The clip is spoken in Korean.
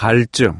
갈증